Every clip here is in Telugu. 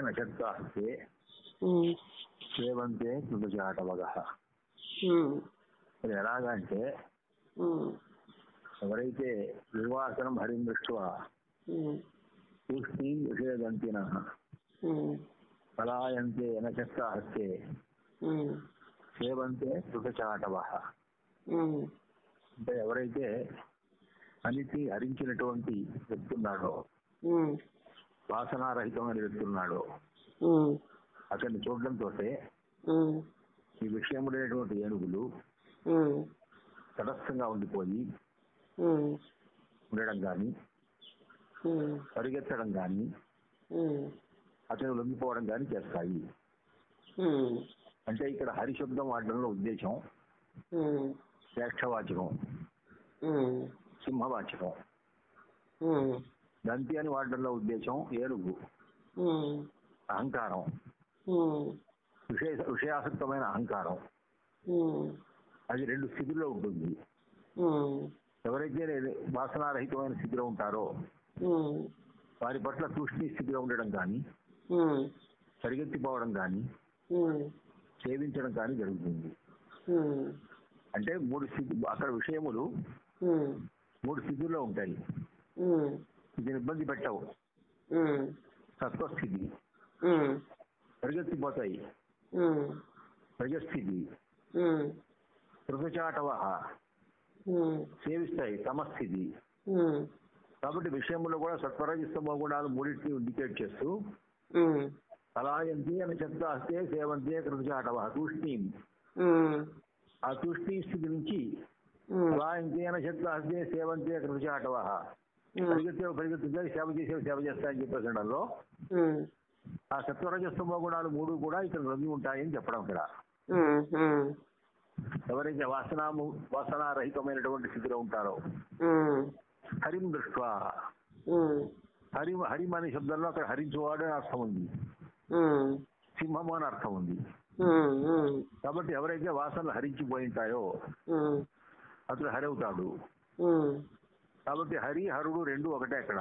నశక్తాస్తే ఉమ్, సేవంతే అది ఎలాగంటే ఎవరైతే నిర్వాసనం హరిం దృష్ట్వా పలాయంతే ఉమ్, సేవంతే కృతచాటవ అంటే ఎవరైతే అన్నిటినీ హరించినటువంటి ఉమ్, వాసనారహితమైన వ్యక్తి ఉన్నాడో అతన్ని చూడడంతో ఈ విషయములైనటువంటి ఏనుగులు తటస్థంగా ఉండిపోయి ఉండడం కానీ పరిగెత్తడం కానీ అతను లొంగిపోవడం కానీ చేస్తాయి. అంటే ఇక్కడ హరిశబ్దం వాడడంలో ఉద్దేశం శ్రేష్టవాచకం సింహవాచకం. దంతి అని వాడడంలో ఉద్దేశం ఏనుగు. అహంకారం. విషయ విషయాసక్తమైన అహంకారం. అది రెండు స్థితిలో ఉంటుంది. ఎవరైతే వాసనారహితమైన స్థితిలో ఉంటారో వారి పట్ల తూష్ణి స్థితిలో ఉండడం కానీ ఉమ్, పరిగెత్తిపోవడం కానీ సేవించడం కానీ జరుగుతుంది. అంటే మూడు స్థితి అక్కడ విషయములు మూడు స్థితుల్లో ఉంటాయి. ఇది ఇబ్బంది పెట్టవు. సత్వస్థితి. పరిగెత్తిపోతాయి ప్రజస్థితి ఉమ్, సేవిస్తాయి. సమస్థితి. కాబట్టి విషయంలో కూడా సత్వరజస్తమ గుణాలు మూడింటిని ఇండికేట్ చేస్తూ అలాయంతి అని చెప్తాస్తే సేవంతే కృతచాటవ తూష్ణీం. ఆ తూష్ణీ స్థితి నుంచి అలాయంతి అని చెప్తాస్తే సేవంతే కృతచాటవ పరిగెత్తే పరిగెత్తుతే సేవ చేసే సేవ చేస్తాయని చెప్పేసడంలో ఉమ్, ఆ. సత్వరజస్తమ గుణాలు మూడు కూడా ఇక్కడ రొంగి ఉంటాయని చెప్పడం ఇక్కడ. ఎవరైతే వాసనాము వాసనారహితమైనటువంటి స్థితిలో ఉంటారో హరిం దృష్ట్వా. ఉమ్, హరి హరిం అనే శబ్దంలో అక్కడ హరించువాడు అని అర్థం ఉంది. సింహము అని అర్థం ఉంది. కాబట్టి ఎవరైతే వాసనలు హరించిపోయి ఉంటాయో ఉమ్, అతడు హరి అవుతాడు. కాబట్టి హరి హరుడు రెండు ఒకటే అక్కడ.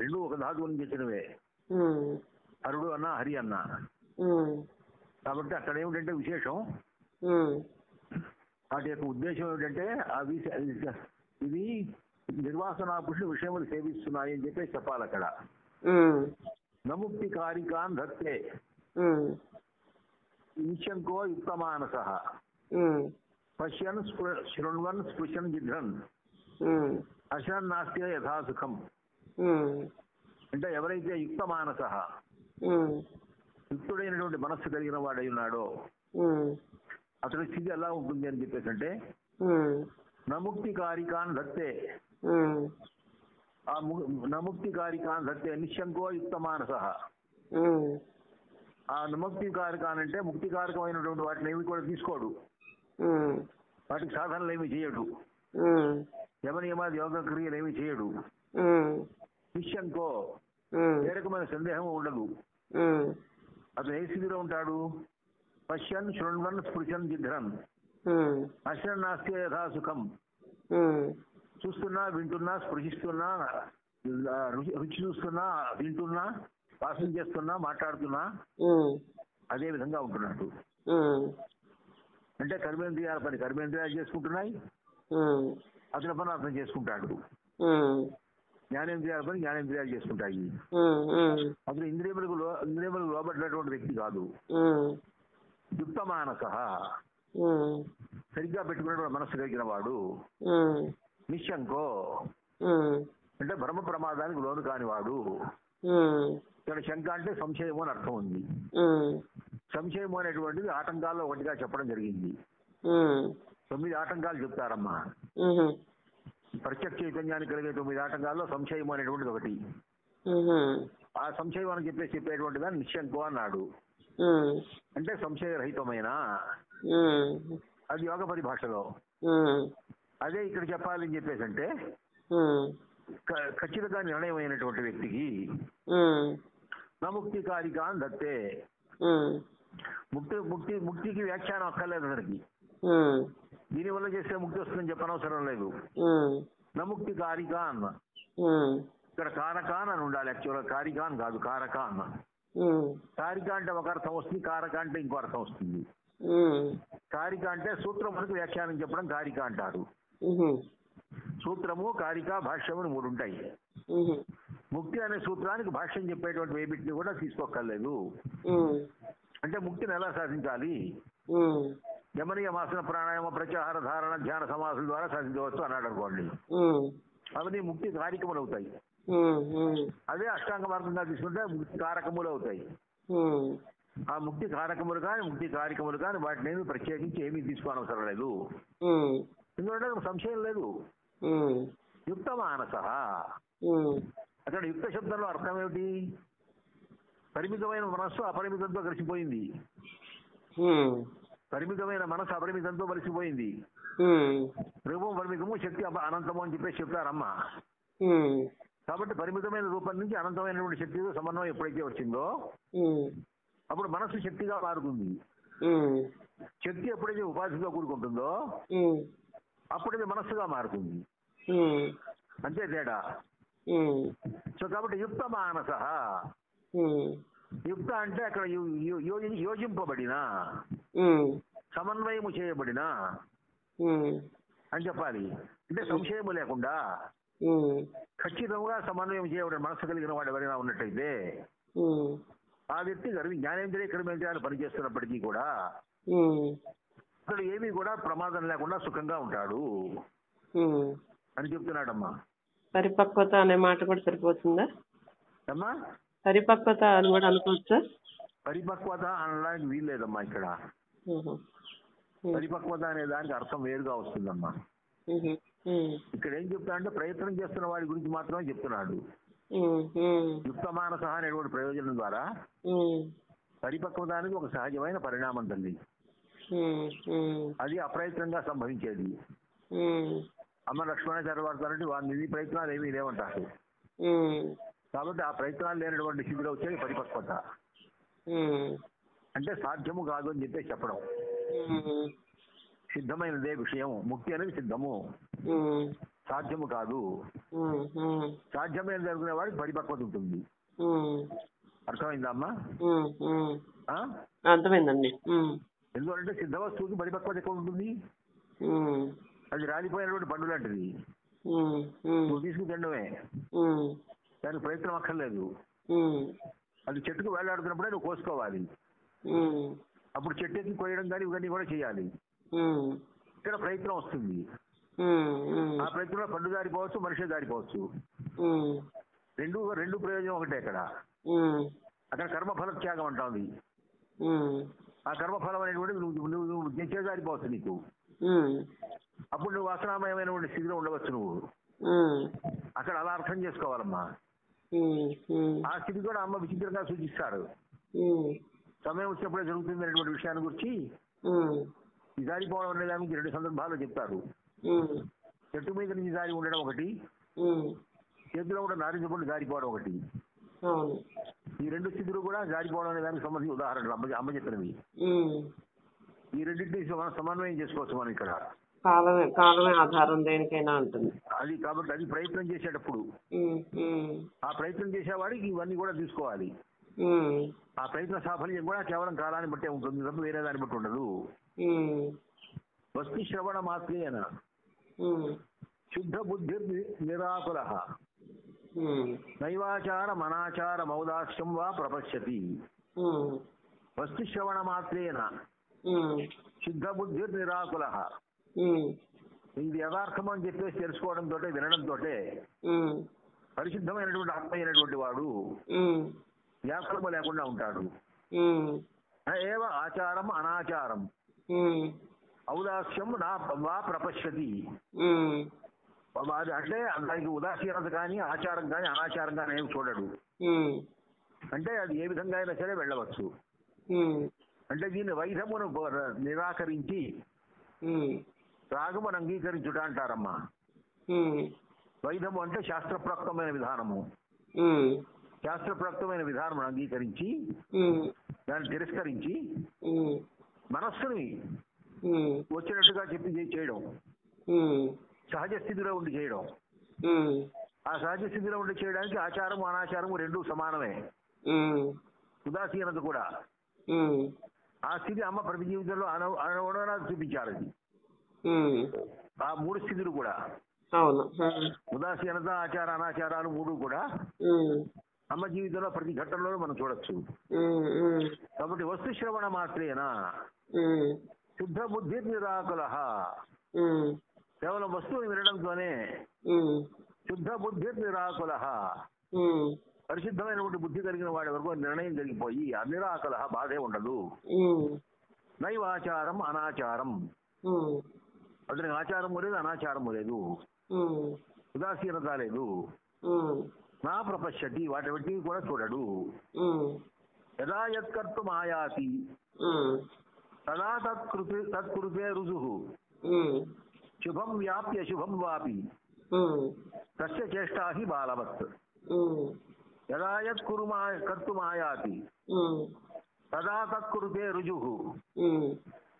రెండు ఒక ధాతువు నుంచి వచ్చినవే ఉమ్, హరుడు అన్న హరి అన్న. కాబట్టి అక్కడ ఏమిటంటే విశేషం? వాటి యొక్క ఉద్దేశం ఏమిటంటే అవి ఇది నిర్వాసనా పురుషులు విషయములు సేవిస్తున్నాయి అని చెప్పేసి చెప్పాలి అక్కడ. నముక్తి కారికాన్ ధత్తే. నిశంకో యుక్తమానస. పశ్యన్ శృణ్వన్ స్పృశన్ జిఘ్రన్ ఉమ్, అశన్ నాస్తి యథాసుఖం. ఉమ్, అంటే ఎవరైతే యుక్తమానస ఉమ్, యుక్తుడైనటువంటి మనస్సు కలిగిన వాడై ఉన్నాడో అతడి స్థితి ఎలా ఉంటుంది అని చెప్పేసి అంటే నముక్తి కారికాన్ ఉమ్, ఆ నముక్తి కారికాన్ ధత్తే నిశంకో యుక్తమానస ఉమ్, ఆ నముక్తి కారికాన్ అంటే ముక్తికారకమైనటువంటి వాటిని ఏమి కూడా తీసుకోడు. వాటికి సాధనలు ఏమి చేయడు. యమనియమాది యోగ క్రియలు ఏమి చేయడు. ఉమ్, ఏ రకమైన సందేహం ఉండదు. అతను ఏ స్థితిలో ఉంటాడు? పశ్యన్ శృణ్వన్ స్పృశన్ జిఘ్రన్ ఉమ్, అశన్ నాస్తి యథా సుఖం. చూస్తున్నా వింటున్నా స్పృశిస్తున్నా రుచి చూస్తున్నా వింటున్నా వాసన చేస్తున్నా మాట్లాడుతున్నా అదే విధంగా ఉంటున్నాడు అంటే కర్మేంద్రియాల పని కర్మేంద్రియాలు చేసుకుంటున్నాయి? అతని పని అర్థం చేసుకుంటాడు జ్ఞానేంద్రియాల పని జ్ఞానేంద్రియాలు చేసుకుంటాయి. అతను ఇంద్రియములకు ఇంద్రియములకు లోబడినటువంటి వ్యక్తి కాదు. యుక్త మానస సరిగ్గా పెట్టుకున్నటువంటి మనస్సు కలిగిన వాడు నిశంకో అంటే భ్రమ ప్రమాదానికి లోను కానివాడు ఇక్కడ శంక అంటే సంశయము అని అర్థం ఉంది. సంశయము అనేటువంటిది ఆటంకాల్లో ఒకటిగా చెప్పడం జరిగింది. తొమ్మిది ఆటంకాలు చెప్తారమ్మా. ప్రత్యక్ష చైతన్యానికి కలిగే తొమ్మిది ఆటంకాల్లో సంశయం అనేటువంటిది ఒకటి. ఆ సంశయం అని చెప్పేసి చెప్పేటువంటి దాన్ని నిశంకు అన్నాడు. అంటే సంశయరహితమైన? అది యోగ పరిభాషలో. ఉమ్, అదే ఇక్కడ చెప్పాలని చెప్పేసి అంటే ఖచ్చితంగా నిర్ణయమైనటువంటి వ్యక్తికి ఉమ్, నముక్తి కారిక అని దత్తే ముక్తి ముక్తి ముక్తికి వ్యాఖ్యానం అక్కర్లేదు అతనికి. దీనివల్ల చేస్తే ముక్తి వస్తుందని చెప్పనవసరం లేదు. నముక్తి కారిక అన్న ఇక్కడ కారకాన్ అని ఉండాలి యాక్చువల్గా కారికాన్ కాదు కారకాన్. ఉమ్, కారిక అంటే ఒక అర్థం వస్తుంది కారక అంటే ఇంకో అర్థం వస్తుంది. కారిక అంటే సూత్రం మనకు వ్యాఖ్యానం చెప్పడం కారిక అంటారు. సూత్రము కారిక భాష్యము అని మూడు ఉంటాయి. ముక్తి అనే సూత్రానికి భాష్యం చెప్పేటువంటి వేబిట్ని కూడా తీసుకోక్కర్లేదు. అంటే ముక్తిని ఎలా సాధించాలి? ఉమ్, యమనీయ మాసన ప్రాణాయామ ప్రత్యాహార ధారణ ధ్యాన సమాసుల ద్వారా సాధించవచ్చు అన్నాడు అనుకోండి. అవన్నీ ముక్తి కారికములు అవుతాయి. అదే అష్టాంగ మార్గంగా తీసుకుంటే ముక్తి కారకములు అవుతాయి. ఆ ముక్తి కారకములు కానీ ముక్తి కారికములు కానీ వాటిని ఏమీ ప్రత్యేకించి ఏమీ తీసుకోనవసరం లేదు. ఎందుకంటే సంశయం లేదు. యుక్త మానస. అక్కడ యుక్త శబ్దంలో అర్థం ఏమిటి? పరిమితమైన మనస్సు అపరిమితంతో కలిసిపోయింది. పరిమితమైన మనస్సు అపరిమితంతో కలిసిపోయింది ఉమ్, రూపం పరిమితము శక్తి అనంతము అని చెప్పేసి చెప్తారమ్మా. కాబట్టి పరిమితమైన రూపం నుంచి అనంతమైనటువంటి శక్తితో సమన్వయం ఎప్పుడైతే వచ్చిందో అప్పుడు మనస్సు శక్తిగా మారుతుంది. శక్తి ఎప్పుడైతే ఉపాధితో కూడుకుంటుందో అప్పుడైతే మనస్సుగా మారుతుంది. అంతే తేడా. సో కాబట్టి యుక్త మానస. యుక్త అంటే అక్కడ యోజింపబడిన? సమన్వయము చేయబడిన? అని చెప్పాలి. అంటే సంశయము లేకుండా? ఖచ్చితంగా సమన్వయం చేయబడిన మనసు కలిగిన వాడు ఎవరైనా ఉన్నట్టయితే ఆ వ్యక్తి గర్వి జ్ఞానేంద్రియ కర్మేంద్రియాలు పనిచేస్తున్నప్పటికీ కూడా అతడు ఏమీ కూడా ప్రమాదం లేకుండా సుఖంగా ఉంటాడు. అని చెప్తున్నాడమ్మా. పరిపక్వత అనే మాట కూడా సరిపోతుందా? అమ్మా? పరిపక్వత అని కూడా అనుకోవచ్చా పరిపక్వత అనడానికి వీల్లేదమ్మా ఇక్కడ. పరిపక్వత అనే దానికి అర్థం వేరుగా వస్తుందమ్మా. ఇక్కడ ఏం చెప్తా అంటే ప్రయత్నం చేస్తున్న వాడి గురించి మాత్రమే చెప్తున్నాడు. యుక్త మానస అనేటువంటి ప్రయోజనం ద్వారా ఉమ్, పరిపక్వత అనేది ఒక సహజమైన పరిణామం తల్లి. అది అప్రయత్నంగా సంభవించేది. అమ్మ లక్ష్మణాచార్య వాడతారంటే వారి నిధి ప్రయత్నాలు ఏమీ లేవంటారు. కాబట్టి ఆ ప్రయత్నాలు లేనటువంటి స్థితిలో వచ్చేది పరిపక్వత. అంటే సాధ్యము కాదు అని చెప్పేసి చెప్పడం. సిద్ధమైనదే విషయం. ముక్తి అనేది సిద్ధము. సాధ్యము కాదు. ఉమ్, ఉమ్, సాధ్యమైన జరుగుతున్న వాడికి పరిపక్వత ఉంటుంది. అర్థమైందా అమ్మా? అర్థమైందండి. ఎందుకంటే సిద్ధ వస్తువుకి పరిపక్వత ఎక్కువ ఉంటుంది? అది రాలిపోయినటువంటి పండు లాంటిది. నువ్వు తీసుకుని తినడమే. దానికి ప్రయత్నం అక్కర్లేదు. అది చెట్టుకు వేలాడుతున్నప్పుడే నువ్వు కోసుకోవాలి. అప్పుడు చెట్టు ఎక్కి కోయడం కానీ ఇవన్నీ కూడా చేయాలి. ఇక్కడ ప్రయత్నం వస్తుంది. ఆ ప్రయత్నంలో పండు దారిపోవచ్చు మనిషి దారిపోవచ్చు రెండు రెండు ప్రయోజనం ఒకటే ఇక్కడ. ఉమ్, అక్కడ కర్మఫల త్యాగం అంటుంది ఆ కర్మఫలం అనేటువంటి నువ్వు నువ్వు నువ్వు తెచ్చే దారిపోవచ్చు నీకు. అప్పుడు నువ్వు అసనామయమైనటువంటి స్థితిలో ఉండవచ్చు నువ్వు. అక్కడ అలా అర్థం చేసుకోవాలమ్మా. ఆ స్థితి కూడా అమ్మ విచిత్రంగా సూచిస్తారు. సమయం వచ్చినప్పుడే జరుగుతుంది అనేటువంటి విషయాన్ని గురించి జారిపోవడం అనే దానికి రెండు సందర్భాలు చెప్తారు. చెట్టు మీద నుంచి జారి ఉండడం ఒకటి. చేతిలో కూడా నారించకుండా జారిపోవడం ఒకటి. ఈ రెండు స్థితులు కూడా జారిపోవడం అనే దానికి సంబంధించి ఉదాహరణలు అమ్మ అమ్మ చెప్పినవి ఈ రెండింటిని మనం సమన్వయం చేసుకోవచ్చు మనం ఇక్కడ. కాలమే కాలమే ఆధారం దేనికైనా ఉంటుంది. అది కాబట్టి అది ప్రయత్నం చేసేటప్పుడు. ఆ ప్రయత్నం చేసేవాడికి ఇవన్నీ కూడా తీసుకోవాలి. ఆ ప్రయత్న సాఫల్యం కూడా కేవలం కాలాన్ని బట్టే ఉంటుంది తప్ప వేరే దాన్ని బట్టి ఉండదు. వస్తు శ్రవణ మాత్రేన ఉమ్, శుద్ధ బుద్ధి నిరాకుల. నైవాచార మనాచార మౌదాస్యం వా ప్రపశ్యతి. వస్తు శ్రవణ మాత్రేన శుద్ధ బుద్ధి నిరాకుల. ఇది యథార్థం అని చెప్పేసి తెలుసుకోవడంతో వినడంతో ఉమ్, పరిశుద్ధమైనటువంటి ఆత్మ అయినటువంటి వాడు ఉమ్, వ్యాకులము లేకుండా ఉంటాడు. ఏవ ఆచారం అనాచారం. ఔదాస్యం నా వా ప్రపశ్యతి. అంటే దానికి ఉదాసీనత కానీ ఆచారం కానీ అనాచారం కానీ ఏమి చూడడు. అంటే అది ఏ విధంగా అయినా సరే వెళ్ళవచ్చు. అంటే దీన్ని వైధమును నిరాకరించి రాగమును అంగీకరించుట అంటారమ్మా. వైధము అంటే శాస్త్రప్రోక్తమైన విధానము. శాస్త్రప్రోక్తమైన విధానమును అంగీకరించి దాన్ని తిరస్కరించి మనస్సుని వచ్చినట్టుగా చెప్పి చేయడం. సహజ స్థితిలో ఉండి చేయడం. ఆ సహజ స్థితిలో ఉండి చేయడానికి ఆచారము అనాచారము రెండు సమానమే. ఉదాసీనత కూడా. ఆ స్థితి అమ్మ ప్రతి జీవితంలో అను అనుగుణంగా చూపించారు అది ఆ మూడు స్థితులు కూడా. అవును. ఉదాసీనత ఆచార అనాచారాలు మూడు కూడా అమ్మ జీవితంలో ప్రతి ఘట్టంలో మనం చూడొచ్చు. కాబట్టి వస్తు శ్రవణ మాత్రేనా? శుద్ధ బుద్ధి నిరాకుల కేవలం వస్తువుని వినడంతోనే శుద్ధ బుద్ధి నిరాకుల పరిశుద్ధమైనటువంటి బుద్ధి కలిగిన వాడి వరకు నిర్ణయం జరిగిపోయి అనిరాకుల బాధే ఉండదు. నైవాచారం అనాచారం. ఉమ్, అతనికి ఆచారము లేదు అనాచారము లేదు. ఉదాసీనత లేదు. నా ప్రపశ్యతి వాటి బట్టి కూడా చూడడు. యదా యత్కర్తు మాయాతి. తదా తత్కృతి తత్కృతే రుజు శుభం వ్యాప్య శుభం వాపి. తస్య చేష్టా హి బాలవత్. యదా యత్ కురు మా కర్తు మాయాతి. తదా తత్కృతే రుజు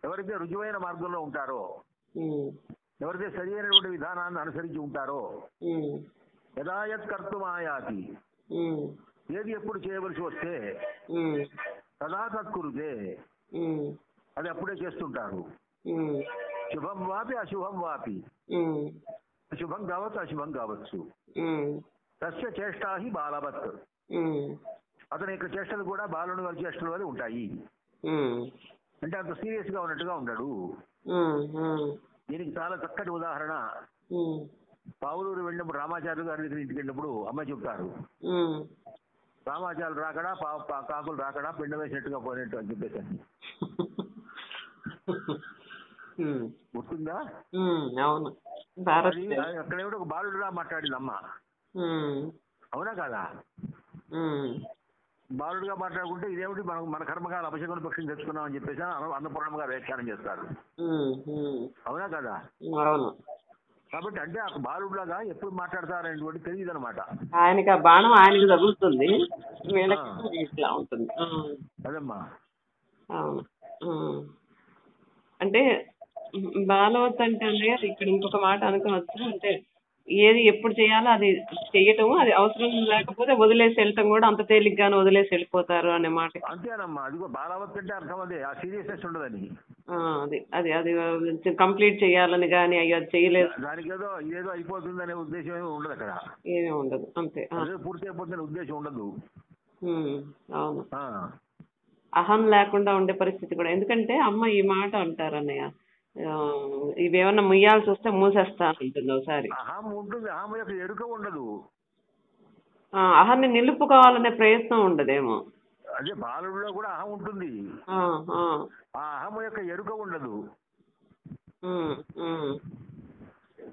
ఎవరైతే రుజువైన మార్గంలో ఉంటారో ఉమ్, ఎవరైతే సరైనటువంటి విధానాన్ని అనుసరించి ఉంటారో యథాయత్ యదా ఏది ఎప్పుడు చేయవలసి వస్తే తదా తత్కురుతే అది అప్పుడే చేస్తుంటారు. శుభం వాపి అశుభం వాపి. శుభం కావచ్చు అశుభం కావచ్చు. తస్య చేష్టాహి బాలవత్. అతని యొక్క చేష్టలు కూడా బాలుని వారి చేష్టలు వల్ల ఉంటాయి. అంటే అంత సీరియస్గా ఉన్నట్టుగా ఉండడు. దీనికి చాలా చక్కటి ఉదాహరణ. పావులూరు వెళ్ళినప్పుడు రామాచార్య గారి దగ్గర ఇంటికి వెళ్ళినప్పుడు అమ్మ చెప్తారు. ఉమ్. రామాచార్యులు రాకడా కాకులు రాకడా పిండ వేసినట్టుగా పోయినట్టు అని చెప్పేసి. గుర్తుందా? అవును. అక్కడ ఒక బాలుడులా మాట్లాడింది అమ్మ. అవునా కాదా? బాలుడుగా మాట్లాడుకుంటే ఇదేమిటి మనం మన కర్మకాల అపశకున పక్షిని తెచ్చుకున్నాం అని చెప్పేసి అన్న- అన్నపూర్ణమ్మ గారు వ్యాఖ్యానం చేస్తారు. అవునా కదా? అవును. కాబట్టి అంటే ఆ బాలుడులాగా ఎప్పుడు మాట్లాడతారనేటువంటి తెలియదు అనమాట ఆయనకి ఆ బాణం ఆయనకి తగులుతుంది. ఇట్లా ఉంటుంది. అదమ్మా. అంటే బాలవత్ అంటే అన్నయ్య ఇక్కడ ఇంకొక మాట అనుకోవచ్చు. అంటే ఏది ఎప్పుడు చేయాలో అది చెయ్యటం అది అవసరం లేకపోతే వదిలేసి వెళ్ళటం కూడా అంత తేలిగ్గానే వదిలేసి వెళ్ళిపోతారు అనే మాట. అంతేనమ్మా అదిగో బాలావత్ అంటే అర్థం అదే ఆ సీరియస్నెస్ ఉండదని ఆ, అది అది అది కంప్లీట్ చేయాలని కానీ అయ్యో అది చేయలేదు. దానికి ఏదో ఇదేదో అయిపోతుంది అనే ఉద్దేశం ఏమీ ఉండదు అక్కడ. ఏమీ ఉండదు అంతే అదే పూర్తి అయిపోతుందనే ఉద్దేశం ఉండదు. అవును. అహం లేకుండా ఉండే పరిస్థితి కూడా ఎందుకంటే అమ్మ ఈ మాట అంటారు అన్నయ్య. ఇవేమన్నా ముయ్యాల్సి వస్తే మూసేస్తా అంటుంది ఒకసారి. అహం ఉంటుంది అహం యొక్క ఎరుక ఉండదు. అహాన్ని నిలుపుకోవాలనే ప్రయత్నం ఉండదేమో. అదే బాలుడిలో కూడా అహం ఉంటుంది. ఆ, అహం యొక్క ఎరుక ఉండదు.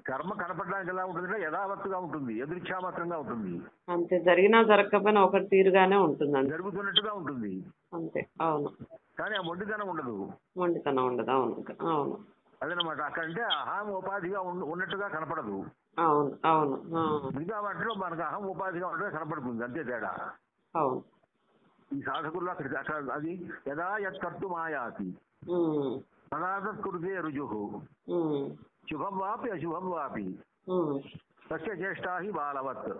కర్మ కనపడడానికి ఎలా ఉంటుందంటే యథావత్తుగా ఉంటుంది. ఎదురిచ్ఛామాత్రంగా ఉంటుంది. అంతే జరిగినా జరగకపోయినా ఒక తీరుగానే ఉంటుందండి. జరుగుతున్నట్టుగా ఉంటుంది. అంతే అవును. కానీ ఆ మొండితనం ఉండదు. మొండితనం ఉండదు. అవును. అవును. అదనమాట. అక్కడంటే అహం ఉపాధిగా ఉన్న- ఉన్నట్టుగా కనపడదు. అవును. అవును. మిగతా వాటిలో మనకు అహం ఉపాధిగా ఉన్నట్టుగా కనపడుతుంది. అంతే తేడా. అవును. ఈ సాధకుల్లో అక్కడ అక్కడ అది యథా యత్కర్తు మాయాతి తదాతత్కృతే రుజు. శుభం వాపి అశుభం వాపి. సస్య చేష్టా హి బాలవత్.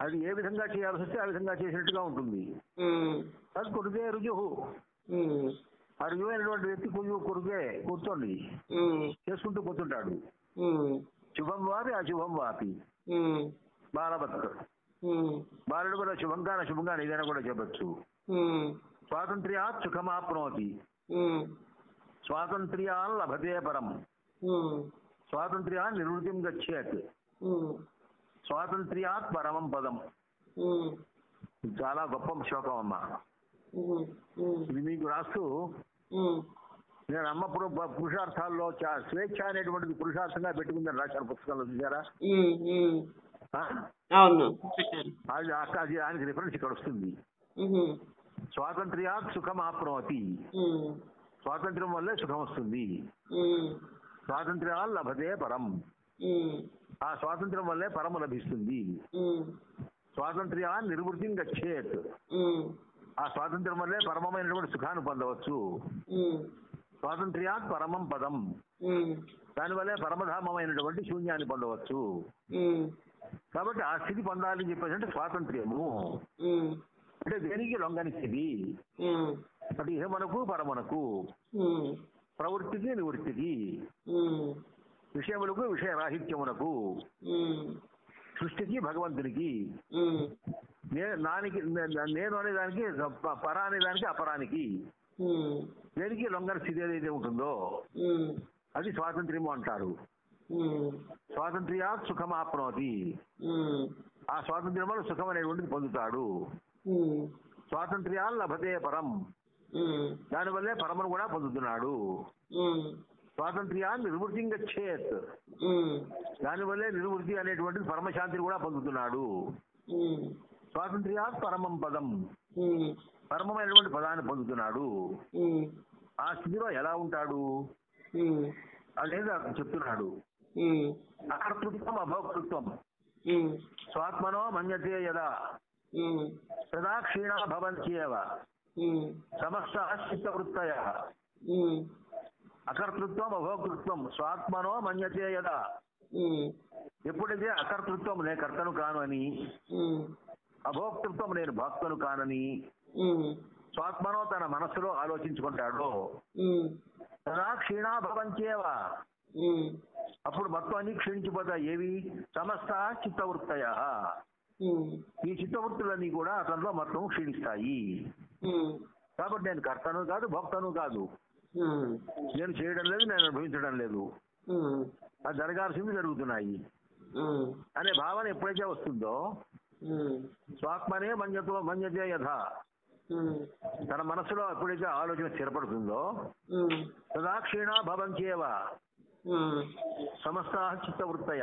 అది ఏ విధంగా చేయాల్సి వస్తే ఆ విధంగా చేసినట్టుగా ఉంటుంది. ఉమ్, తత్కృతే రుజు ఉమ్, ఆ రుజువైనటువంటి వ్యక్తి కుజు కురుగే కూర్చోండి చేసుకుంటూ ఉమ్, శుభం వాపి అశుభం వాపి. ఉమ్, బాలుడు కూడా శుభంగా అశుభంగా ఏదైనా కూడా చెప్పచ్చు. ఉమ్, స్వాతంత్ర్యాత్ సుఖమాప్నోతి. స్వాతంత్ర్యాన్ లభతే పరం. ఉమ్, స్వాతంత్ర్యాన్ నివృత్తిం గచ్చేత్ స్వాతంత్ర్యాత్ పరమం పదం. చాలా గొప్ప శ్లోకం అమ్మ. ఇది మీకు రాస్తూ నేను అమ్మ పురు- పురుషార్థాల్లో స్వేచ్ఛ అనేటువంటిది పురుషార్థంగా పెట్టుకుందని రాశారు పుస్తకంలో చూసారా అది అక్క అది దానికి రిఫరెన్స్ ఇక్కడ వస్తుంది. స్వాతంత్ర్యాత్ సుఖం ఆప్నోతి స్వాతంత్ర్యం వల్లే సుఖం వస్తుంది. స్వాతంత్ర్యాలు లభతే పరం. ఆ స్వాతంత్ర్యం వల్లే పరము లభిస్తుంది. ఉమ్, స్వాతంత్ర్యాన్ని నిర్వృత్తిని గచ్చేత్. ఆ స్వాతంత్ర్యం వల్లే పరమమైనటువంటి సుఖాన్ని పొందవచ్చు. స్వాతంత్ర్యాత్ పరమం పదం. దానివల్లే పరమధామమైనటువంటి శూన్యాన్ని పొందవచ్చు. కాబట్టి ఆ స్థితి పొందాలని చెప్పేసి అంటే స్వాతంత్ర్యము అంటే దేనికి లొంగని స్థితి అటు ఇహమనకు పరమనకు. ప్రవృత్తికి నివృత్తికి. విషయములకు విషయ రాహిత్యమునకు సృష్టికి భగవంతునికి ఉమ్, నే- నానికి నేను అనే దానికి పర అనే దానికి అపరానికి దేనికి లొంగని స్థితి ఏదైతే ఉంటుందో అది స్వాతంత్ర్యము అంటారు. ఉమ్, స్వాతంత్ర్యాత్ సుఖమాప్నోతి. ఆ స్వాతంత్ర్యం వల్ల సుఖం అనేటువంటిది పొందుతాడు. స్వాతంత్ర్యాలు లభతే పరం. దానివల్లే పరమను కూడా పొందుతున్నాడు. స్వాతంత్ర్యాన్ని నిర్వృత్తి గచ్చేత్ ఉమ్, దానివల్లే నిర్వృత్తి అనేటువంటిది పరమశాంతిని కూడా పొందుతున్నాడు. స్వాతంత్ర్యాత్ పరమం పదం. పరమమైనటువంటి పదాన్ని పొందుతున్నాడు. ఆ స్థితిలో ఎలా ఉంటాడు? అనేది అతను చెప్తున్నాడు. అకర్తృత్వం అభోక్తృత్వం. స్వాత్మనో మన్యతే యదా. తదా క్షీణా భవంత్యేవ సమస్త చిత్తవృత్తయ అకర్తృత్వం అభోక్తృత్వం. స్వాత్మనో మన్యతే యదా. ఎప్పుడైతే అకర్తృత్వం నేను కర్తను కాను అని అభోక్తృత్వం నేను భక్తను కానని స్వాత్మనో తన మనస్సులో ఆలోచించుకుంటాడో తదా క్షీణా భవంత్యేవ. ఉమ్, అప్పుడు మొత్తం అన్ని క్షీణించిపోతాయి. ఏవి? సమస్త చిత్తవృత్తయ. ఈ చిత్తవృత్తులన్నీ కూడా అతనిలో మొత్తం క్షీణిస్తాయి. కాబట్టి నేను కర్తను కాదు భక్తను కాదు. నేను చేయడం లేదు నేను అనుభవించడం లేదు. అది జరగాల్సింది జరుగుతున్నాయి. అనే భావన ఎప్పుడైతే వస్తుందో స్వాత్మనే మన్యతో మన్యతే యథ. తన మనసులో ఎప్పుడైతే ఆలోచన స్థిరపడుతుందో తదా క్షీణా ఉమ్, సమస్త చిత్తవృత్తయ.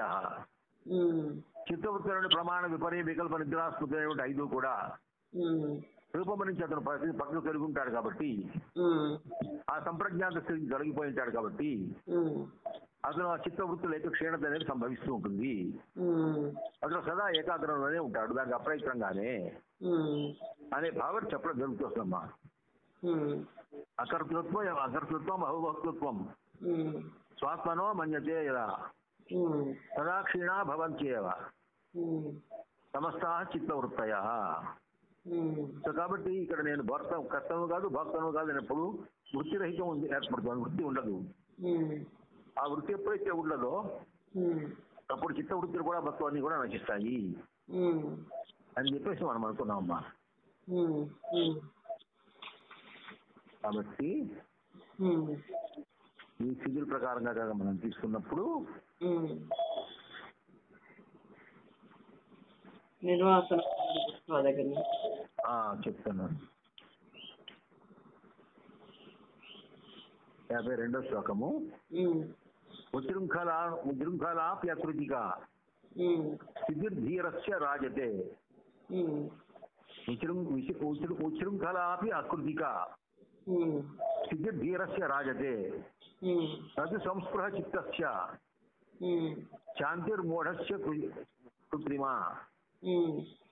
ఉమ్, చిత్తవృత్తులను ప్రమాణ విపర్య వికల్ప నిద్రాస్మృతి ఐదు కూడా. రూపం నుంచి అతను పక్కకు కలిగి ఉంటాడు కాబట్టి ఆ సంప్రజ్ఞాత స్థితికి తొలగిపోయి ఉంటాడు కాబట్టి అతను ఆ చిత్తవృత్తుల యొక్క క్షీణత అనేది సంభవిస్తూ ఉంటుంది. అతను సదా ఏకాగ్రంలోనే ఉంటాడు దానికి అప్రయత్నంగానే. అనే భావన చెప్పడం జరుగుతుందమ్మా అకర్తృత్వం అకర్తృత్వం అహుభక్తృత్వం. స్వాత్మనో మన్యతే ఉమ్, తదా క్షీణా భవంత్యేవ. సమస్త చిత్తవృత్తయ. సో కాబట్టి ఇక్కడ నేను భర్త కర్తను కాదు భక్తను కాదు అన్నప్పుడు వృత్తిరహితం ఉంది ఏర్పడుతుంది వృత్తి ఉండదు. ఆ వృత్తి ఎప్పుడైతే ఉండదో అప్పుడు చిత్త వృత్తులు కూడా భక్తులు అన్ని కూడా నశిస్తాయి అని చెప్పేసి మనం అనుకున్నామమ్మా. కాబట్టి ఈ స్థితుల ప్రకారంగా మనం తీసుకున్నప్పుడు ఉమ్. నిర్వాసన మా దగ్గర చెప్తాను. యాభై రెండో శ్లోకము. ఉశృంఖలాప్యకృతిక ఉమ్, స్థితిర్ధీరస్య రాజతే. ఉశృంఖలాపి అకృతిక. ఉమ్, స్థితిర్ధీరస్య రాజతే. తద్ సంస్పృహ చిత్తస్య. ఉమ్, శాంతిర్మూఢస్య కృత్రిమా.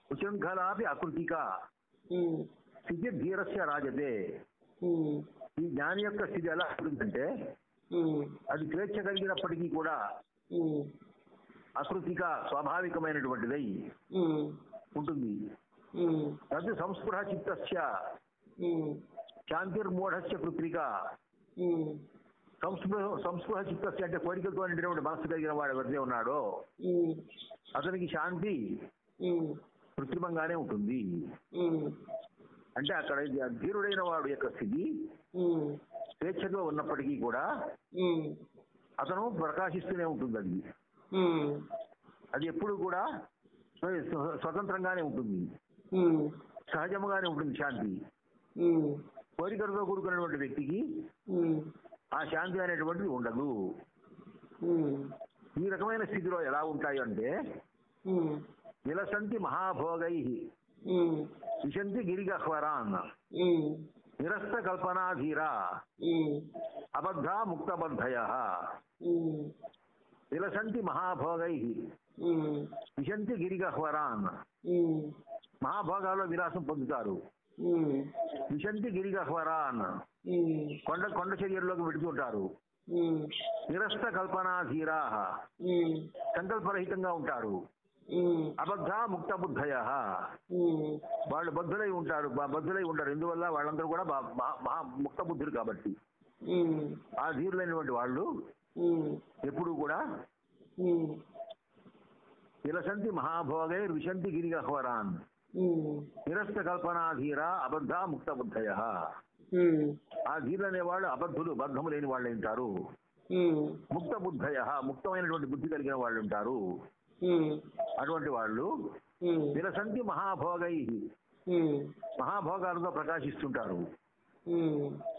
ఉశృంఖలాపి అకృతిక ఉమ్, స్థితిర్ధీరస్య రాజతే ఈ జ్ఞాని యొక్క స్థితి ఎలా ఉంటుందంటే అది స్వేచ్ఛ కలిగినప్పటికీ కూడా అకృతిక స్వాభావికమైనటువంటిదై ఉంటుంది తద్ సంస్పృహ చిత్తస్య శాంతిర్మూఢస్య కృత్రిక ఉమ్, సంస్పృహ సంస్పృహ చిత్తస్య అంటే కోరికలతో నిండినటువంటి మనసు కలిగిన వాడు ఎవరిదే ఉన్నాడో అతనికి శాంతి కృత్రిమంగానే ఉంటుంది. అంటే అక్కడ ధీరుడైన వాడు యొక్క స్థితి స్వేచ్ఛగా ఉన్నప్పటికీ కూడా అతను ప్రకాశిస్తూనే ఉంటుంది అది. అది ఎప్పుడు కూడా స్వ- స్వ- స్వతంత్రంగానే ఉంటుంది. సహజముగానే ఉంటుంది శాంతి. కోరికలతో కూడుకున్నటువంటి వ్యక్తికి ఆ శాంతి అనేటువంటిది ఉండదు. ఈ రకమైన స్థితిలో ఎలా ఉంటాయి అంటే విలసంతి మహాభోగై. విశంతి గిరిగహ్వరాన్ ఉమ్, నిరస్త కల్పనాధీరా అబద్ధ ముక్తబద్ధయ విలసంతి మహాభోగై. విశంతి గిరిగహ్వరాన్ మహాభోగాల్లో విలాసం పొందుతారు. విశంతి గిరిగహ్వరాన్ కొండ కొండ చర్యల్లోకి పెడుతుంటారు. నిరస్త కల్పనాధీరా సంకల్పరహితంగా ఉంటారు. అబద్ధ ముక్త బుద్ధయ వాళ్ళు బద్ధులై ఉంటారు బద్ధులై ఉంటారు ఎందువల్ల? వాళ్ళందరూ కూడా మహా- ముక్త బుద్ధులు కాబట్టి. ఆ ధీరులైనటువంటి వాళ్ళు ఎప్పుడు కూడా విలసంతి మహాభోగై రుషంతి గిరిగహ్వరాన్. నిరస్త కల్పనాధీర అబద్ధ ముక్త బుద్ధయ ఆ ధీరులు అనేవాళ్ళు అబద్ధులు బద్ధము లేని వాళ్ళు ఉంటారు ముక్త బుద్ధయ ముక్తమైనటువంటి బుద్ధి కలిగిన వాళ్ళు ఉంటారు అటువంటి వాళ్ళు విలసంతి మహాభోగై మహాభోగాలతో ప్రకాశిస్తుంటారు.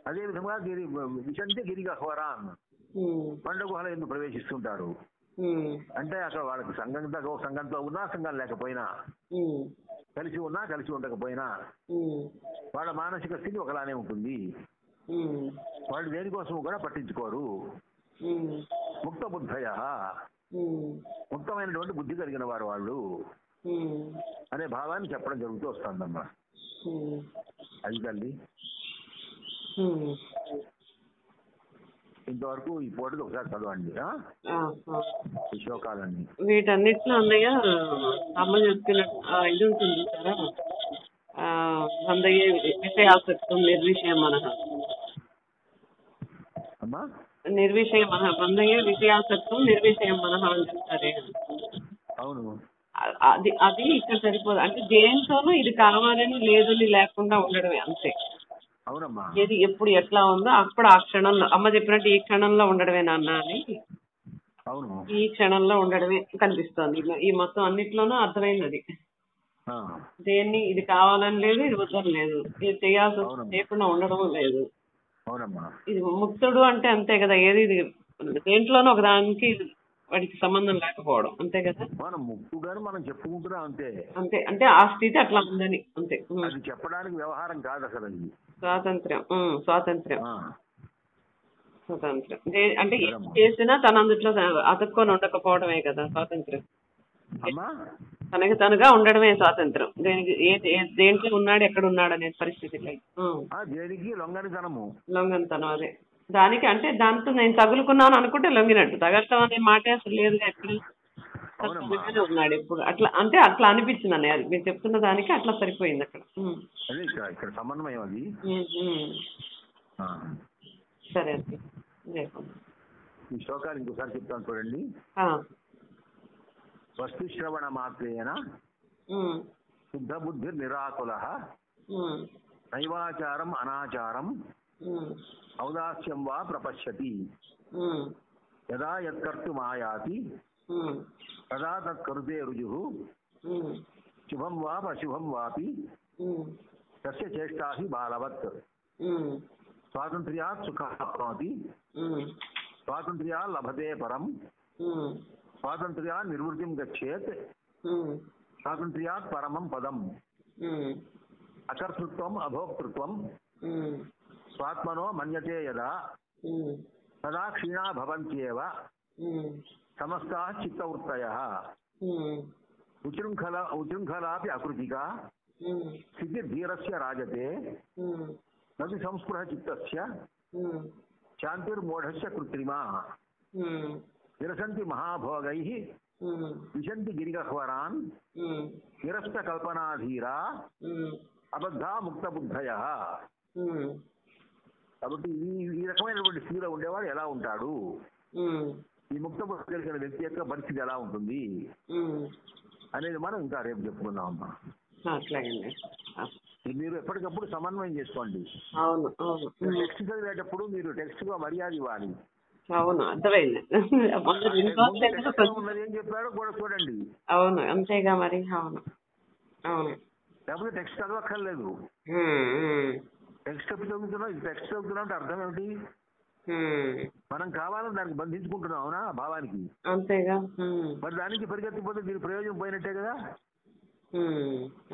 అదే విధంగా గిరి విశంతి గిరిగహ్వరాన్ ఉమ్, కొండ గుహల ఎందుకు ప్రవేశిస్తుంటారు. అంటే అక్కడ వాళ్ళకి సంఘంతో సంఘంతో ఉన్నా సంఘం లేకపోయినా కలిసి ఉన్నా కలిసి ఉండకపోయినా వాళ్ళ మానసిక స్థితి ఒకలానే ఉంటుంది. వాళ్ళు దేనికోసం కూడా పట్టించుకోరు. ముక్త బుద్ధయ ఉమ్, ముక్తమైనటువంటి బుద్ధి కలిగిన వారు వాళ్ళు. అనే భావాన్ని చెప్పడం జరుగుతూ వస్తుందమ్మా. అది తల్లి. ఇంతవరకు ఈ పూటకి ఒకసారి చదవండి. ఈ శ్లోకాలన్నీ. వీటన్నిటిలో అన్నయ్య అమ్మ చెప్పినట్టు ఆ, ఇది ఉంటుంది ఆ, అందయ్యే విషయాసక్తం నిర్విషయం అమ్మా? నిర్విషయం బంధయ్యే విషయాసక్తం నిర్విషయం మనహ అని చెప్తారే అవును. అది అది ఇక్కడ సరిపోదు. అంటే దేంతోనూ ఇది కావాలని లేదని లేకుండా ఉండడమే అంతే. అవునమ్మా. ఏది ఎప్పుడు ఎట్లా ఉందో అప్పుడు ఆ క్షణంలో అమ్మ చెప్పినట్టు ఈ క్షణంలో ఉండడమే నాన్న అని అవును. ఈ క్షణంలో ఉండడమే కనిపిస్తోంది. ఈ- మొత్తం అన్నిట్లోనూ అర్థమైంది అది దేన్ని ఇది కావాలని లేదు ఇది వద్దని లేదు. ఇది చేయాల్సి. చేయకుండా ఉండడం లేదు. అవునమ్మా. ఇది ముక్తుడు అంటే అంతే కదా ఏది ఇది? దేంట్లోనూ ఒక దానికి వాడికి సంబంధం లేకపోవడం అంతే కదా? మనం ముక్కుగాను మనం చెప్పుకుంటున్నాం అంతే. అంతే అంటే ఆ స్థితి అట్లా ఉందని అంతే. అది చెప్పడానికి వ్యవహారం కాదు అసలు అది. స్వాతంత్ర్యం ఉమ్, స్వాతంత్ర్యం. ఆ, స్వాతంత్ర్యం. దే- అంటే ఏం చేసినా తన అందుట్లో అతుక్కొని ఉండకపోవడమే కదా స్వాతంత్ర్యం. అమ్మా తనకి తనుగా ఉండడమే స్వాతంత్రం. దేనికి ఏ- దేంట్లో ఉన్నాడు ఎక్కడ ఉన్నాడు అనే పరిస్థితి దేనికి? లొంగనితనము. లొంగనితనం అదే. దానికి అంటే దాంతో నేను తగులుకున్నాను అనుకుంటే లొంగినట్టు. తగలటం అనే మాటే అసలు లేదు ఎక్కడ ఉన్నాడు ఇప్పుడు. అట్లా అంటే అట్లా అనిపించింది అన్నయ్య. అది మీరు చెప్తున్న దానికి అట్లా సరిపోయింది అక్కడ. ఇక్కడ సమన్వయం అది. సరే అండి. ఈ శ్లోకాలు ఇంకోసారి చెప్తాను చూడండి. ఆ. వస్తు శ్రవణ మాత్రేన శుద్ధ బుద్ధి నిరాకుల నైవాచారం అనాచారం ఔదాస్యం వా ప్రపశ్యతి యదా యత్కర్తుమాయాతి తదా తత్కరుతే రుజు శుభం వా అశుభం వాపి తస్య చేష్టా హి బాలవత్ స్వాతంత్ర్యాత్ సుఖ ప్రాప్నోతి ఉమ్, స్వాతంత్ర్యాత్ లభతే పరం ఉమ్, స్వాతంత్ర్యాత్ నిర్వృతిం గచ్చేత్ ఉమ్, స్వాతంత్ర్యాత్ పరమం పదం ఉమ్, అకర్తృత్వం అభోక్తృత్వం ఉమ్, స్వాత్మనో మన్యతే యదా ఉమ్, తదా క్షీణా భవంత్యేవ ఉమ్, సమస్తా చిత్తవృత్తయ ఉమ్, ఉశృంఖల ఉశృంఖలాపి అకృతికా విరసంతి మహాభోగై విశంతి గిరిగహ్వరాన్ నిరస్త కల్పనాధీరా అబద్ధ ముక్త బుద్ధయ కాబట్టి ఈ ఈ రకమైనటువంటి స్థితిలో ఉండేవాడు ఎలా ఉంటాడు? ఈ ముక్త బుద్ధి కలిగిన వ్యక్తి యొక్క పరిస్థితి ఎలా ఉంటుంది. అనేది మనం ఇంకా రేపు చెప్పుకుందాం అమ్మా మీరు ఎప్పటికప్పుడు సమన్వయం చేసుకోండి. టెక్స్ట్ చదివేటప్పుడు మీరు టెక్స్ట్గా మర్యాద ఇవ్వాలి అవును అర్థమైంది. ఏం చెప్పాడో కూడా చూడండి. అవును అంతేగా మరి అవును అవును. లేకపోతే టెక్స్ట్ చదవక్కర్లేదు. టెక్స్ట్ చదువుతున్నాం ఇది టెక్స్ట్ చదువుతున్నాం అంటే అర్థం ఏమిటి? మనం కావాలని దానికి బంధించుకుంటున్నాం అవునా భావానికి? అంతేగా మరి దానికి పరిగెత్తిపోతే దీని ప్రయోజనం పోయినట్టే కదా?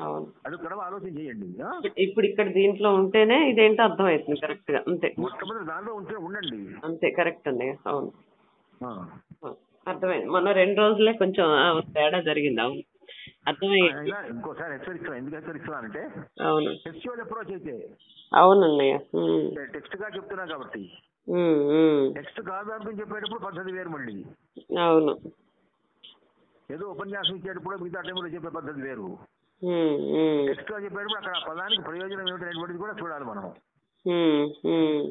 అవును. అది కూడా ఆలోచన చేయండి? ఇప్పుడు ఇక్కడ దీంట్లో ఉంటేనే ఇదేంటో అర్థమవుతుంది కరెక్ట్గా అంతే. మొట్టమొదటి దానిలో ఉంటే ఉండండి. అంతే కరెక్ట్ అండి. అవును. అర్థమైంది. మొన్న రెండు రోజులే కొంచెం తేడా జరిగింది. అవును. ఇంకోసారి హెచ్చరిస్తున్నాను ఎందుకు అవును. టెక్స్చువల్ అప్రోచ్ అయితే. అవునన్నయ్య ఉమ్, టెక్స్ట్గా చెప్తున్నా కాబట్టి. టెక్స్ట్ కాదు చెప్పేటప్పుడు పద్ధతి వేరు మళ్ళీ. అవును. ఏదో ఉపన్యాసం ఇచ్చేటప్పుడు మిగతా టైంలో చెప్పే పద్ధతి వేరు. టెక్స్ట్లో చెప్పేటప్పుడు అక్కడ ఆ పదానికి ప్రయోజనం ఏమిటనేటువంటిది కూడా చూడాలి మనం.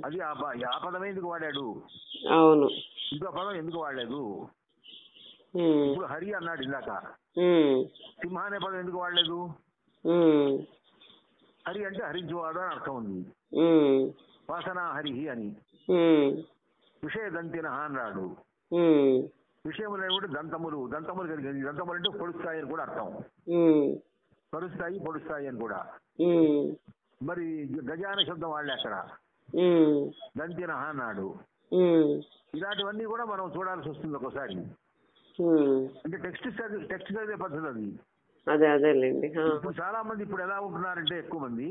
అది ఆ ప- ఆ పదమే ఎందుకు వాడాడు? అవును. ఇంకో పదం ఎందుకు వాడలేదు? ఇప్పుడు హరి అన్నాడు ఇందాక. సింహ అనే పదం ఎందుకు వాడలేదు? హరి అంటే హరించువాడు అని అర్థం ఉంది. వాసన హరి అని. విషయ దంతిన అన్నాడు. విషయములు అనేవి దంతములు. దంతములు కలిగింది దంతములు అంటే పొడుస్తాయి అని కూడా అర్థం. పరుస్తాయి పొడుస్తాయి అని కూడా. మరి గజాన శబ్దం వాళ్ళే అక్కడ. దంతిన అన్నాడు ఇలాంటివన్నీ కూడా మనం చూడాల్సి వస్తుంది ఒకసారి. అంటే టెక్స్ట్ టెక్స్ట్ చదివే పద్ధతి అది. అదే అదేలేండి. ఇప్పుడు చాలా మంది ఇప్పుడు ఎలా ఉంటున్నారంటే ఎక్కువ మంది.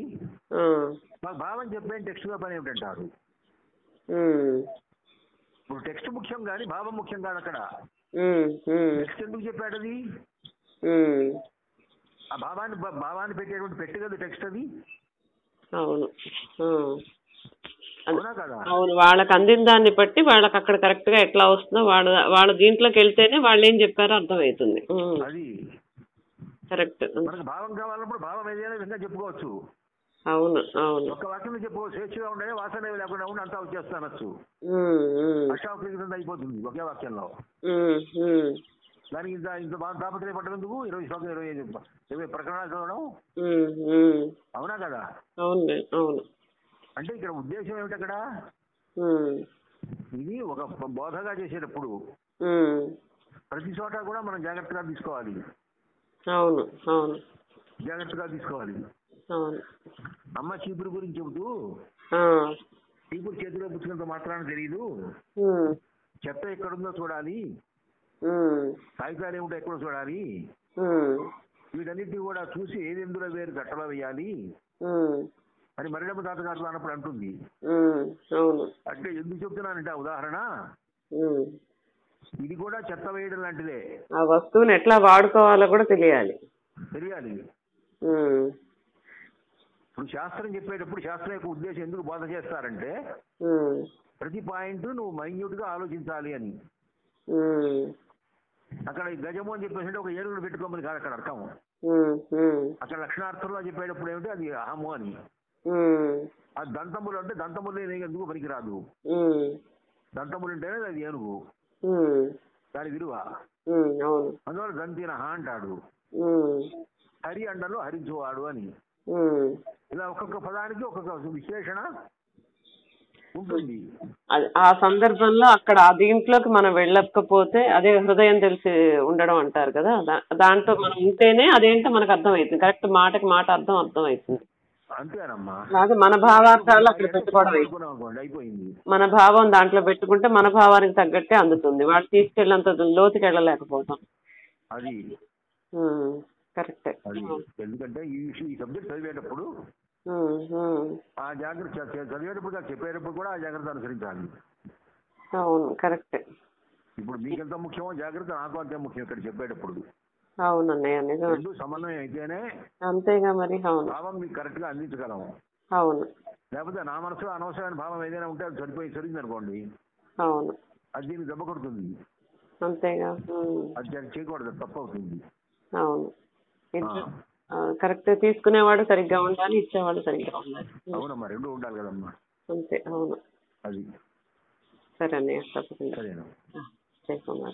మాకు భావం చెప్పే టెక్స్ట్గా పని ఏమిటంటారు? ఇప్పుడు టెక్స్ట్ ముఖ్యం కానీ భావం ముఖ్యం కాదు అక్కడ. టెక్స్ట్ ఎందుకు చెప్పాడు అది. ఆ భావాన్ని భావాన్ని పెట్టేటువంటి పెట్టి కదా టెక్స్ట్ అది? అవును. అవునా వాళ్ళకి అందిన దాన్ని బట్టి వాళ్ళకి అక్కడ కరెక్ట్గా ఎట్లా వస్తుందో వాళ్ళ వాళ్ళ దీంట్లోకి వెళ్తేనే వాళ్ళు ఏం చెప్పారో అర్థమవుతుంది. అది. కరెక్ట్. భావం కావాలన్నప్పుడు భావం ఏదైనా విధంగా చెప్పుకోవచ్చు. అవును అవును. ఒక్క వాక్యం చెప్పు స్వేచ్ఛగా ఉండే వాసన లేకుండా ఉండి అంతా వచ్చేస్తానొచ్చు కింద అయిపోతుంది ఒకే వాక్యంలో దానికి ఇంత ఇంత బాగా తాపత్రయ ఇరవై శ్లోకం ఇరవై ఐదు ఇరవై ప్రకరణాలు చదవడం. అవునా కదా? అవును అవును. అంటే ఇక్కడ ఉద్దేశం ఏమిటి అక్కడ? ఇది ఒక బోధగా చేసేటప్పుడు. ప్రతి చోట కూడా మనం జాగ్రత్తగా తీసుకోవాలి. అవును అవును. జాగ్రత్తగా తీసుకోవాలి. అవును. అమ్మ చీపురు గురించి చెబుతూ చీపురు చేతిలో పుచ్చుకున్నంత మాత్రాన తెలియదు చెత్త ఎక్కడుందో చూడాలి. కాగితాలు ఏమిటో ఎక్కడో చూడాలి. వీటన్నిటిని కూడా చూసి ఏది ఎందులో వేరు గట్టలో వేయాలి. అని మరిడమ్మ తాతగారు అన్నప్పుడు అంటుంది. అంటే ఎందుకు చెప్తున్నానంటే ఉదాహరణ. ఇది కూడా చెత్త వేయడం లాంటిదే. ఆ వస్తువుని ఎట్లా వాడుకోవాలో కూడా తెలియాలి. తెలియాలి. ఇప్పుడు శాస్త్రం చెప్పేటప్పుడు శాస్త్రం యొక్క ఉద్దేశం ఎందుకు బోధ చేస్తారంటే ప్రతి పాయింట్ నువ్వు మైన్యూట్గా ఆలోచించాలి అని. అక్కడ గజము అని చెప్పేసి ఒక ఏనుగును పెట్టుకోమని కాదు అక్కడ అర్థం అక్కడ లక్షణార్థంలో చెప్పేటప్పుడు ఏమిటి? అది అహము అని. ఆ దంతములు అంటే దంతములు ఎందుకు పనికిరాదు? దంతములు ఉంటేనే అది ఏనుగు. దాని విలువ. అందువల్ల దంతినహ అంటాడు. హరి అండలో హరించువాడు అని. ఇలా ఒక్కొక్క పదానికి ఒక్కొక్క విశ్లేషణ ఉంటుంది. ఆ సందర్భంలో అక్కడ ఆ దీంట్లోకి మనం వెళ్ళకపోతే అదే హృదయం తెలిసి ఉండడం అంటారు కదా. దాంట్లో మనం ఉంటేనే అదేంటో మనకు అర్థమవుతుంది. కరెక్ట్ మాటకి మాట అర్థం అర్థమవుతుంది. అంతేనమ్మా. అదే మన భావార్థాలు అక్కడ పెట్టుకోవడం అయిపోయింది. మన భావం దాంట్లో పెట్టుకుంటే మన భావానికి తగ్గట్టే అందుతుంది. వాడు తీసుకెళ్ళినంత లోతుకి వెళ్ళలేకపోతాం అది కరెక్టే. ఎందుకంటే ఈ ఈ సబ్జెక్ట్ చదివేటప్పుడు. ఆ జాగ్రత్త చదివేటప్పుడు చెప్పేటప్పుడు కూడా ఆ జాగ్రత్త అనుసరించాలి. అవును కరెక్టే. ఇప్పుడు మీకెంత ముఖ్యమో జాగ్రత్త నాకు అంతే ముఖ్యం ఇక్కడ చెప్పేటప్పుడు. అవునన్నయ్య నిజం రెండు సమన్వయం అయితేనే అంతేగా మరి అవును. భావం మీకు కరెక్ట్గా అందించగలం. అవును. లేకపోతే నా మనసులో అనవసరమైన భావం ఏదైనా ఉంటే అది సరిపోయి సరిగింది అనుకోండి అవును. అది దీనికి దెబ్బ కొడుతుంది. అంతేగా. అది చేయకూడదు అది తప్పు అవుతుంది. అవును. కరెక్ట్ తీసుకునేవాడు సరిగ్గా ఉండాలి ఇచ్చేవాడు సరిగ్గా ఉండాలి. అవునమ్మా రెండు ఉండాలి కదమ్మా. అంతే అవును. అది. సరే అన్నయ్య తప్పకుండా. చేస్తాం